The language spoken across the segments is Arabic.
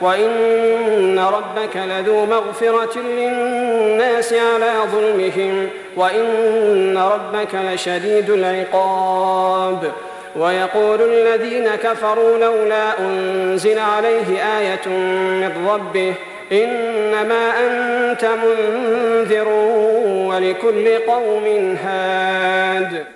وإن ربك لذو مغفرة للناس على ظلمهم وإن ربك لشديد العقاب. ويقول الذين كفروا لولا أنزل عليه آية من ربه إنما أنت منذر ولكل قوم هاد.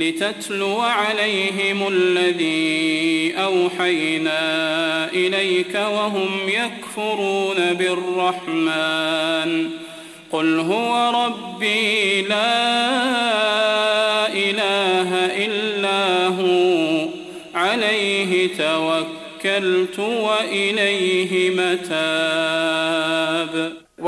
لتتلو عليهم الذي أوحينا إليك وهم يكفرون بالرحمن. قل هو ربي لا إله إلا هو. عليه توكلت وإليه متاب.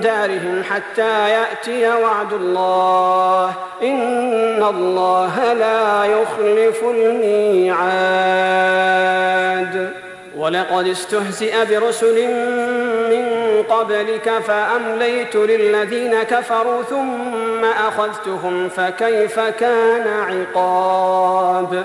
دارهم حتى يأتي وعد الله. إن الله لا يخلف الميعاد. ولقد استهزئ برسل من قبلك فأمليت للذين كفروا ثم أخذتهم فكيف كان عقاب؟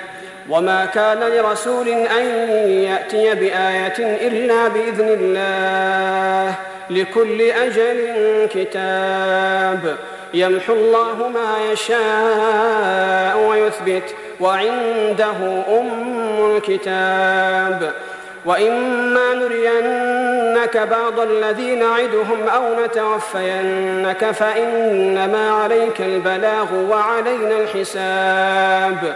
وما كان لرسول أن يأتي بآية إلا بإذن الله لكل أجل كتاب يمحو الله ما يشاء ويثبت وعنده أم الكتاب وإما نرينك بعض الذي نعدهم أو نتوفينك فإنما عليك البلاغ وعلينا الحساب